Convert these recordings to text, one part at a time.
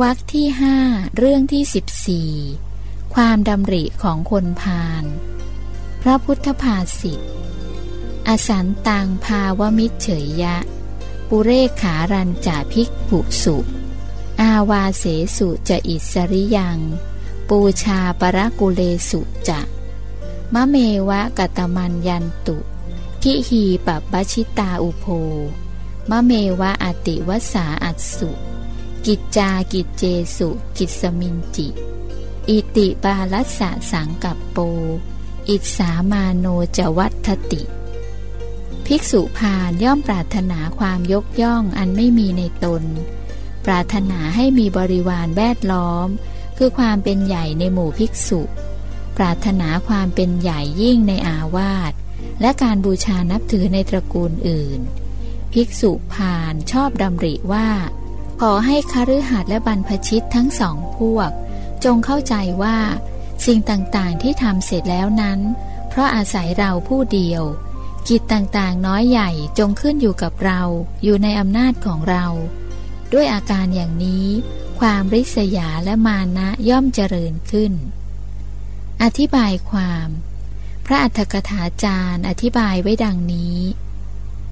วรที่ห้าเรื่องที่สิบสี่ความดำริของคนพาลพระพุทธภาษิตอสันตังภาวมิเฉยยะ ปุเรขารันจ่าภิกขุสุ อาวาเสสุจะอิสริยัง ปูชาปรกุเลสุจะมะเมวะกตมันยันตุทิหีปปชิตาอุโพมะเมวะอติวสาอัตสุ กิจจากิจเจสุ กิจสมินจิ อิติบาลัสสะสังกับโป อิสามาโนจวัตติ ภิกษุพานย่อมปรารถนาความยกย่องอันไม่มีในตน ปรารถนาให้มีบริวารแวดล้อม คือความเป็นใหญ่ในหมู่ภิกษุ ปรารถนาความเป็นใหญ่ยิ่งในอาวาส และการบูชานับถือในตระกูลอื่น ภิกษุพานชอบดำริว่า ขอให้คฤหัสถ์และบรรพชิตทั้งสองพวก จงเข้าใจว่า สิ่งต่างๆที่ทำเสร็จแล้วนั้น เพราะอาศัยเราผู้เดียว กิจต่างๆน้อยใหญ่จงขึ้นอยู่กับเรา อยู่ในอำนาจของเรา ด้วยอาการอย่างนี้ ความริษยาและมานะย่อมเจริญขึ้น อธิบายความ พระอัฏฐกถาจารย์อธิบายไว้ดังนี้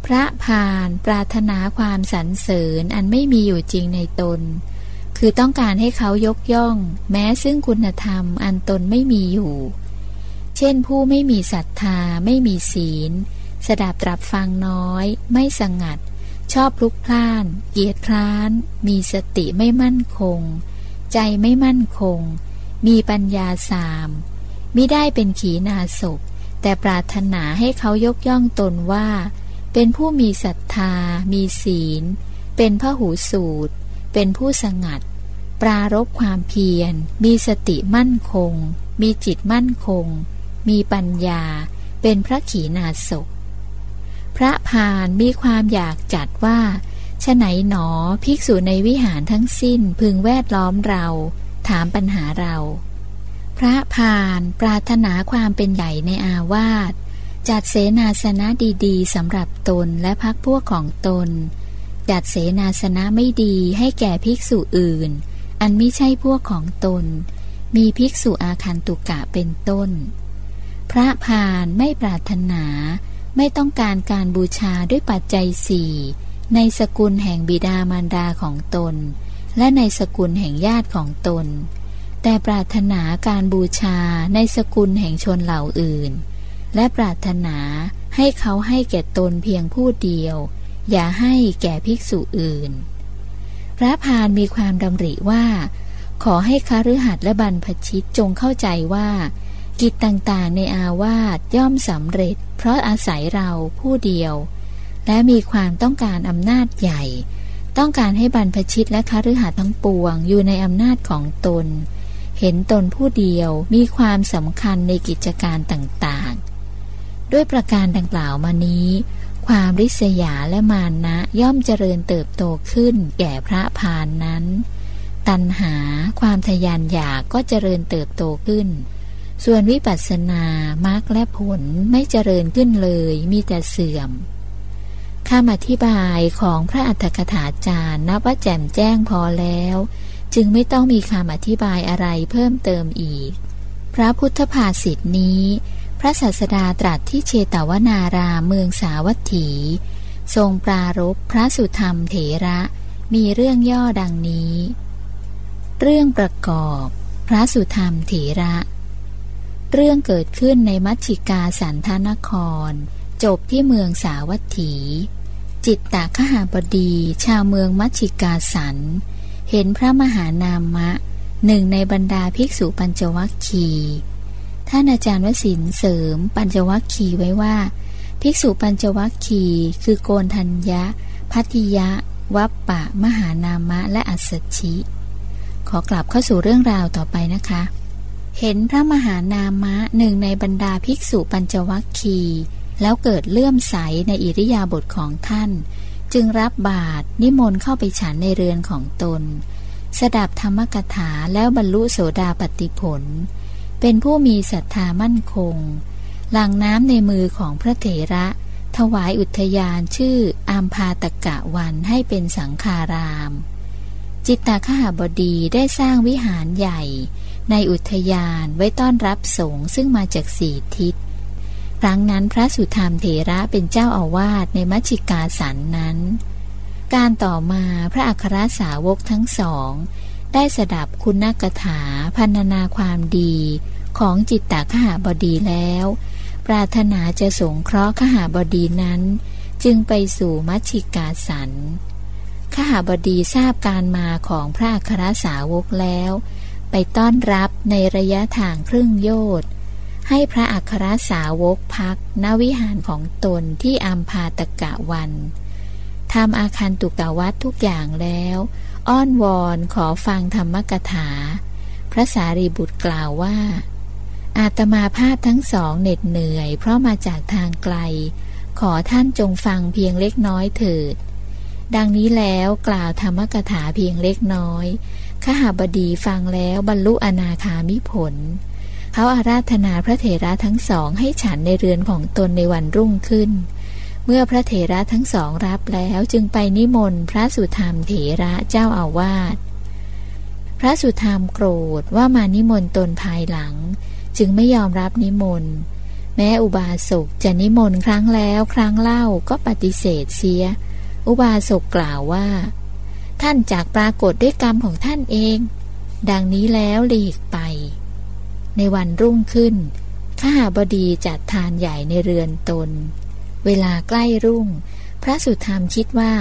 พระพานปรารถนาความสรรเสริญอันไม่มีอยู่จริงในตน คือต้องการให้เขายกย่อง แม้ซึ่งคุณธรรมอันตนไม่มีอยู่ เช่นผู้ไม่มีศรัทธา ไม่มีศีล สดับตรับฟังน้อย ไม่สงัด ชอบพลุกพล่าน เกียรคร้าน มีสติไม่มั่นคง ใจไม่มั่นคง มีปัญญาสามมิได้เป็นขีนาศพแต่ปรารถนาให้เขายกย่องตนว่า เป็นผู้มีศรัทธา มีศีล เป็นพระหูสูตร เป็นผู้สงัด ปรารบความเพียร มีสติมั่นคง มีจิตมั่นคง มีปัญญา เป็นพระขีณาสพพระพานมีความอยากจัดว่าฉไหนหนอภิกษุในวิหารทั้งสิ้นพึงแวดล้อมเรา ถามปัญหาเรา พระพานปรารถนาความเป็นใหญ่ในอาวาส จัดเสนาสนะดีๆสำหรับตนและพักพวกของตน จัดเสนาสนะไม่ดีให้แก่ภิกษุอื่น อันไม่ใช่พวกของตน มีภิกษุอาคันตุกะเป็นต้น พระพานไม่ปรารถนา ไม่ต้องการการบูชาด้วยปัจจัยสี่ในสกุลแห่งบิดามารดาของตน และในสกุลแห่งญาติของตน แต่ปรารถนาการบูชาในสกุลแห่งชนเหล่าอื่น และปรารถนาให้เขาให้แก่ตนเพียงผู้เดียว อย่าให้แก่ภิกษุอื่น พระพานมีความดำริว่า ขอให้คฤหัสถ์และบรรพชิตจงเข้าใจว่า กิจต่างๆในอาวาสย่อมสำเร็จ เพราะอาศัยเราผู้เดียว และมีความต้องการอำนาจใหญ่ ต้องการให้บรรพชิตและคฤหัสถ์ทั้งปวงอยู่ในอำนาจของตน เห็นตนผู้เดียวมีความสำคัญในกิจการต่างๆ ด้วยประการดังกล่าวมานี้ ความริษยาและมานะย่อมเจริญเติบโตขึ้นแก่พระพานนั้น ตัณหาความทยานอยากก็เจริญเติบโตขึ้น ส่วนวิปัสสนามรรคและผลไม่เจริญขึ้นเลยมีแต่เสื่อมคำอธิบายของพระอัฏฐกถาจารย์นับว่าแจ่มแจ้งพอแล้ว จึงไม่ต้องมีคำอธิบายอะไรเพิ่มเติมอีก พระพุทธภาษิตนี้ พระศาสดาตรัสที่เชตวนารามเมืองสาวัตถี ทรงปรารบพระสุธรรมเถระมีเรื่องย่อดังนี้ เรื่องประกอบ พระสุธรรมเถระ เรื่องเกิดขึ้นในมัชชิกาสันทนคร จบที่เมืองสาวัตถี จิตตะขหาบดี ชาวเมืองมัชชิกาสัน เห็นพระมหานามะ หนึ่งในบรรดาภิกษุปัญจวัคคี ท่านอาจารย์วสินเสริม ปัญจวัคคีไว้ว่า ภิกษุปัญจวัคคีคือโกนทัญญะ พัทิยะ วัปปะ มหานามะ และอัสสชิ ขอกลับเข้าสู่เรื่องราวต่อไปนะคะ เห็นพระมหานามะหนึ่งในบรรดาภิกษุปัญจวัคคีแล้วเกิดเลื่อมใสในอิริยาบถของท่าน จึงรับบาตรนิมนต์เข้าไปฉันในเรือนของตน สดับธรรมกถาแล้วบรรลุโสดาปติผล เป็นผู้มีศรัทธามั่นคง หลังน้ำในมือของพระเถระ ถวายอุทยานชื่ออามพาตกะวันให้เป็นสังคาราม จิตตาขหบดีได้สร้างวิหารใหญ่ ในอุทยานไว้ต้อนรับสงฆ์ซึ่งมาจากสี่ทิศ ครั้งนั้นพระสุธรรมเถระเป็นเจ้าอาวาสในมัชิกาสันนั้น การต่อมาพระอัครสาวกทั้งสอง ได้สดับคุณกถาพันนาความดีของจิตตขหาบดีแล้ว ปรารถนาจะสงเคราะห์ขหาบดีนั้น จึงไปสู่มัชชิกาสันขหาบดีทราบการมาของพระอัครสาวกแล้ว ไปต้อนรับในระยะทางครึ่งโยชน์ให้พระอัครสาวกพักณวิหารของตนที่อัมพาตกะวัน ทำอาคารตุกาวัดทุกอย่างแล้ว อ้อนวอนขอฟังธรรมกถา พระสารีบุตรกล่าวว่า อาตมาภาพทั้งสองเหน็ดเหนื่อย เพราะมาจากทางไกล ขอท่านจงฟังเพียงเล็กน้อยเถิด ดังนี้แล้วกล่าวธรรมกถาเพียงเล็กน้อยขหาบดีฟังแล้วบรรลุอนาคามิผล เขาอาราธนาพระเถระทั้งสองให้ฉันในเรือนของตนในวันรุ่งขึ้น เมื่อพระเถระทั้งสองรับแล้วจึงไปนิมนต์พระสุธรรมเถระเจ้าอาวาส พระสุธรรมโกรธว่ามานิมนต์ตนภายหลัง จึงไม่ยอมรับนิมนต์ แม้อุบาสกจะนิมนต์ครั้งแล้วครั้งเล่าก็ปฏิเสธเสีย อุบาสกกล่าวว่า ท่านจากปรากฏด้วยกรรมของท่านเอง ดังนี้แล้วหลีกไป ในวันรุ่งขึ้นข้าบดีจัดทานใหญ่ในเรือนตน เวลาใกล้รุ่ง พระสุธรรมคิดว่า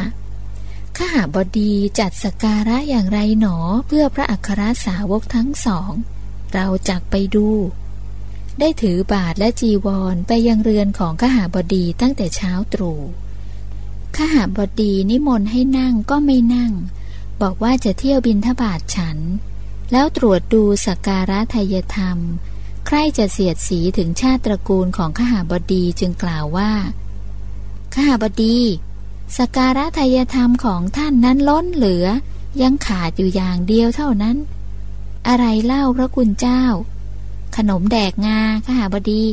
ข้าหาบดีจัดสการะอย่างไรหนอเพื่อพระอัครสาวกทั้งสอง เราจักไปดู ได้ถือบาทและจีวรไปยังเรือนของข้าหาบดีตั้งแต่เช้าตรู่ข้าหาบดีนิมนต์ให้นั่งก็ไม่นั่ง บอกว่าจะเที่ยวบินทบาทฉัน แล้วตรวจดูสการะทายธรรม ใครจะเสียดสีถึงชาติตระกูลของข้าหาบดีจึงกล่าวว่า ขหาบดีสกการะทายธรรมของท่านนั้นล้นเหลือ ยังขาดอยู่อย่างเดียวเท่านั้น อะไรเล่าพระคุณเจ้า ขนมแดกงาขหาบดี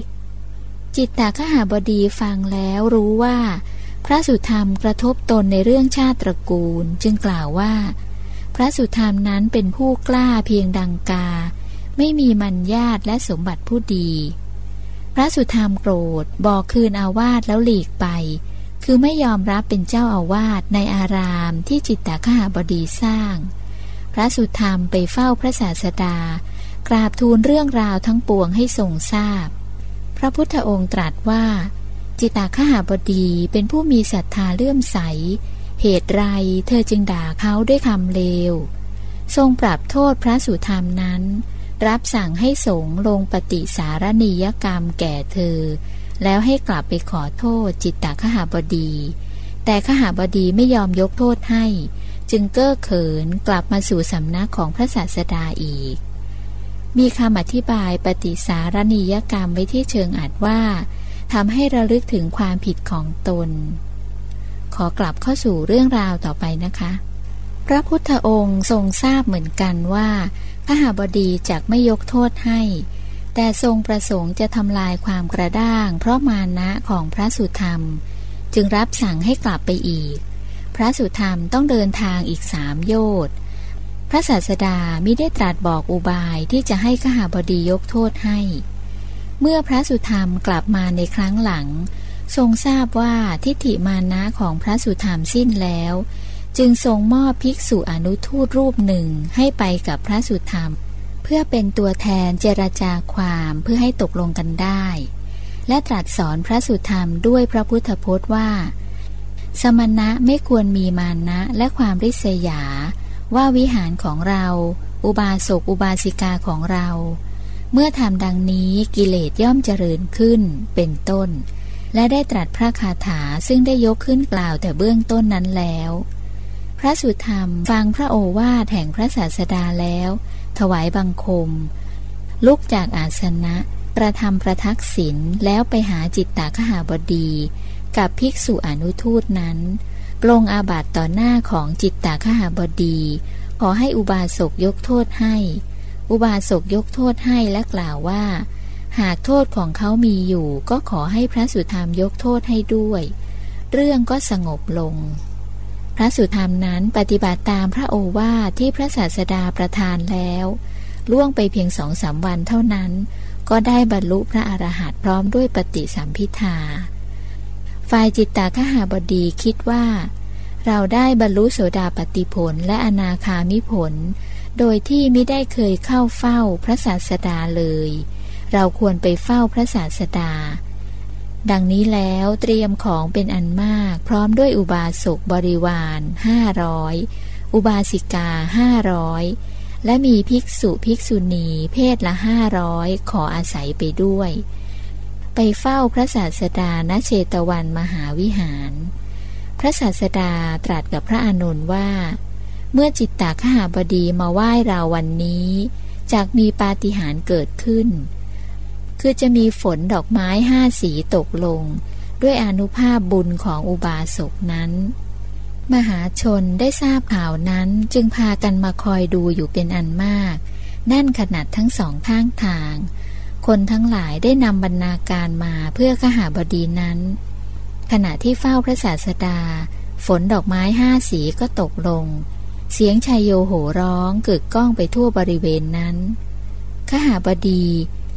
จิตตาขหาบดีฟังแล้วรู้ว่า พระสุธรรมกระทบตนในเรื่องชาติตระกูล จึงกล่าวว่า พระสุธรรมนั้นเป็นผู้กล้าเพียงดังกา ไม่มีมัญญาตและสมบัติผู้ดี พระสุธรรมโกรธบอกคืนอาวาสแล้วหลีกไป คือไม่ยอมรับเป็นเจ้าอาวาสในอารามที่จิตตาขหาบดีสร้าง พระสุธรรมไปเฝ้าพระศาสดา กราบทูลเรื่องราวทั้งปวงให้ทรงทราบพระพุทธองค์ตรัสว่า จิตาขหาบดีเป็นผู้มีศรัทธาเลื่อมใส เหตุไรเธอจึงด่าเขาด้วยคำเลว ทรงปรับโทษพระสุธรรมนั้น รับสั่งให้สงลงปฏิสารณียกรรมแก่เธอ แล้วให้กลับไปขอโทษจิตตาขหาบดี แต่ขหาบดีไม่ยอมยกโทษให้ จึงเก้อเขินกลับมาสู่สำนักของพระศาสดาอีก มีคำอธิบายปฏิสารณียกรรมไว้ที่เชิงอัดว่าทำให้ระลึกถึงความผิดของตน ขอกลับเข้าสู่เรื่องราวต่อไปนะคะ พระพุทธองค์ทรงทราบเหมือนกันว่าพระหาบดีจักไม่ยกโทษให้ แต่ทรงประสงค์จะทำลายความกระด้าง เพราะมานะของพระสุธรรม จึงรับสั่งให้กลับไปอีก พระสุธรรมต้องเดินทางอีกสามโยชน์พระศาสดามิได้ตรัสบอกอุบายที่จะให้ขหาบดียกโทษให้ เมื่อพระสุธรรมกลับมาในครั้งหลัง ทรงทราบว่าทิฏฐิมานะของพระสุธรรมสิ้นแล้ว จึงทรงมอบภิกษุอนุทูตรูปหนึ่งให้ไปกับพระสุธรรม เพื่อเป็นตัวแทนเจรจาความเพื่อให้ตกลงกันได้ และตรัสสอนพระสุธรรมด้วยพระพุทธพจน์ว่า สมณะไม่ควรมีมานะและความริษยา ว่าวิหารของเรา อุบาสกอุบาสิกาของเรา เมื่อทำดังนี้กิเลสย่อมเจริญขึ้นเป็นต้น และได้ตรัสพระคาถาซึ่งได้ยกขึ้นกล่าวแต่เบื้องต้นนั้นแล้ว พระสุธรรมฟังพระโอวาทแห่งพระศาสดาแล้ว ถวายบังคม ลุกจากอาสนะ ประทำประทักษิณแล้วไปหาจิตตาขหาบดี กับภิกษุอนุทูตนั้นลงอาบัตต่อหน้าของจิตตาขหาบดี ขอให้อุบาสกยกโทษให้ อุบาสกยกโทษให้และกล่าวว่า หากโทษของเขามีอยู่ ก็ขอให้พระสุธรรมยกโทษให้ด้วย เรื่องก็สงบลง พระสุธรรมนั้นปฏิบัติตามพระโอวาทที่พระศาสดาประทานแล้ว ล่วงไปเพียงสองสามวันเท่านั้น ก็ได้บรรลุพระอรหันต์พร้อมด้วยปฏิสัมพิทาฝ่ายจิตตาขหาบดีคิดว่า เราได้บรรลุโสดาปติผลและอนาคามิผล โดยที่ไม่ได้เคยเข้าเฝ้าพระศาสดาเลย เราควรไปเฝ้าพระศาสดา ดังนี้แล้วเตรียมของเป็นอันมาก พร้อมด้วยอุบาสกบริวารห้าร้อยอุบาสิกาห้าร้อยและมีภิกษุภิกษุณีเพศละห้าร้อยขออาศัยไปด้วย ไปเฝ้าพระศาสดาณเชตวันมหาวิหาร พระศาสดาตรัสกับพระอานนท์ว่า เมื่อจิตตาขหาบดีมาไหว้เราวันนี้จากมีปาฏิหาริย์เกิดขึ้น คือจะมีฝนดอกไม้ห้าสีตกลง ด้วยอนุภาพบุญของอุบาสกนั้น มหาชนได้ทราบข่าวนั้นจึงพากันมาคอยดูอยู่เป็นอันมาก แน่นขนาดทั้งสองข้างทาง คนทั้งหลายได้นำบรรณาการมาเพื่อขหาบดีนั้น ขณะที่เฝ้าพระศาสดา ฝนดอกไม้ห้าสีก็ตกลงเสียงชายโยโหร้องเกิดก้องไปทั่วบริเวณนั้น ขหาบดี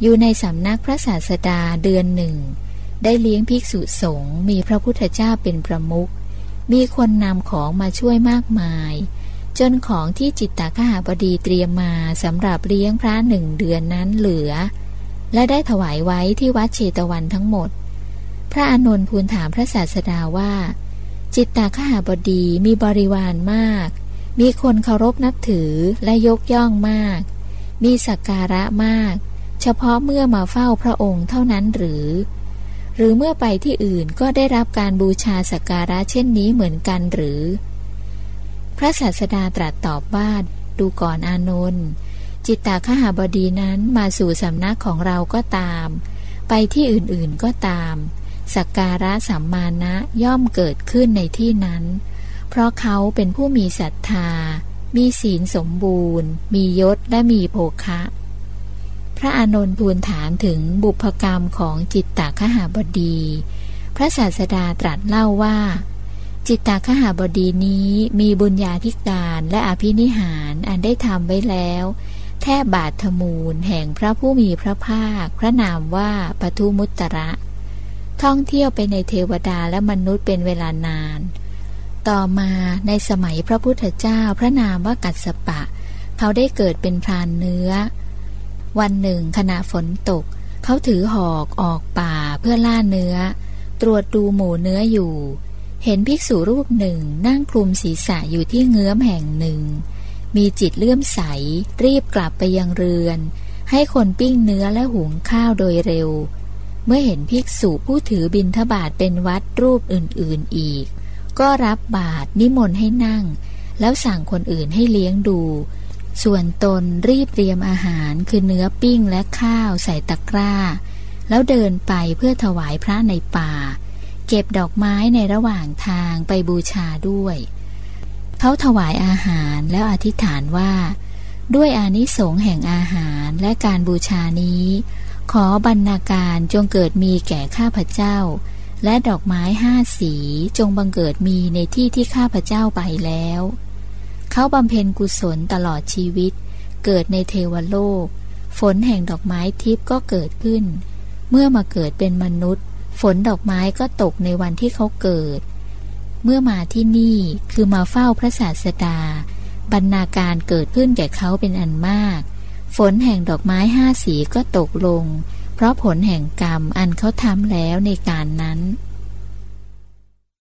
อยู่ในสำนักพระศาสดาเดือนหนึ่ง ได้เลี้ยงภิกษุสงฆ์มีพระพุทธเจ้าเป็นประมุข มีคนนำของมาช่วยมากมาย จนของที่จิตตคหาบดีเตรียมมาสำหรับเลี้ยงพระหนึ่งเดือนนั้นเหลือ และได้ถวายไว้ที่วัดเชตวันทั้งหมด พระอานนท์พูลถามพระศาสดาว่า จิตตาขหาบดีมีบริวารมาก มีคนเคารพนับถือและยกย่องมาก มีสักการะมาก เฉพาะเมื่อมาเฝ้าพระองค์เท่านั้นหรือ หรือเมื่อไปที่อื่นก็ได้รับการบูชาสักการะเช่นนี้เหมือนกันหรือ พระศาสดาตรัสตอบว่าดูก่อนอานนท์จิตตาขหาบดีนั้นมาสู่สำนักของเราก็ตาม ไปที่อื่นๆก็ตามสักการะสัมมาณะย่อมเกิดขึ้นในที่นั้น เพราะเขาเป็นผู้มีศรัทธา มีศีลสมบูรณ์ มียศและมีโภคะ พระอานนท์ทูลถามถึงบุพกรรมของจิตตาขหาบดี พระศาสดาตรัสเล่าว่า จิตตาขหาบดีนี้มีบุญญาธิการและอภินิหารอันได้ทำไว้แล้ว แทบบาทธมูลแห่งพระผู้มีพระภาค พระนามว่าปทุมุตระ ท่องเที่ยวไปในเทวดาและมนุษย์เป็นเวลานาน ต่อมาในสมัยพระพุทธเจ้าพระนามว่ากัสปะ เขาได้เกิดเป็นพรานเนื้อ วันหนึ่งขณะฝนตก เขาถือหอกออกป่าเพื่อล่าเนื้อ ตรวจดูหมูเนื้ออยู่ เห็นภิกษุรูปหนึ่งนั่งคลุมศีรษะอยู่ที่เงื้อมแห่งหนึ่ง มีจิตเลื่อมใส รีบกลับไปยังเรือน ให้คนปิ้งเนื้อและหุงข้าวโดยเร็ว เมื่อเห็นภิกษุผู้ถือบินทบาทเป็นวัดรูปอื่นๆอีก ก็รับบาทนิมนต์ให้นั่ง แล้วสั่งคนอื่นให้เลี้ยงดู ส่วนตนรีบเตรียมอาหารคือเนื้อปิ้งและข้าวใส่ตะกร้า แล้วเดินไปเพื่อถวายพระในป่า เก็บดอกไม้ในระหว่างทางไปบูชาด้วย เขาถวายอาหารแล้วอธิษฐานว่า ด้วยอานิสงส์แห่งอาหารและการบูชานี้ ขอบรรณาการจงเกิดมีแก่ข้าพเจ้า และดอกไม้ห้าสีจงบังเกิดมีในที่ที่ข้าพเจ้าไปแล้ว เขาบำเพ็ญกุศลตลอดชีวิต เกิดในเทวโลก ฝนแห่งดอกไม้ทิพย์ก็เกิดขึ้น เมื่อมาเกิดเป็นมนุษย์ ฝนดอกไม้ก็ตกในวันที่เขาเกิด เมื่อมาที่นี่คือมาเฝ้าพระศาสดา บรรณาการเกิดขึ้นแก่เขาเป็นอันมาก ฝนแห่งดอกไม้ห้าสีก็ตกลง เพราะผลแห่งกรรมอันเขาทำแล้วในการนั้น